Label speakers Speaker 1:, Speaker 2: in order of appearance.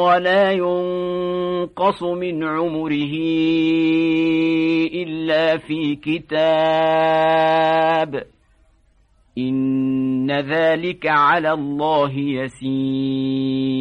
Speaker 1: ولا ينقص من عمره إلا في كتاب. إن ذلك على الله يسير.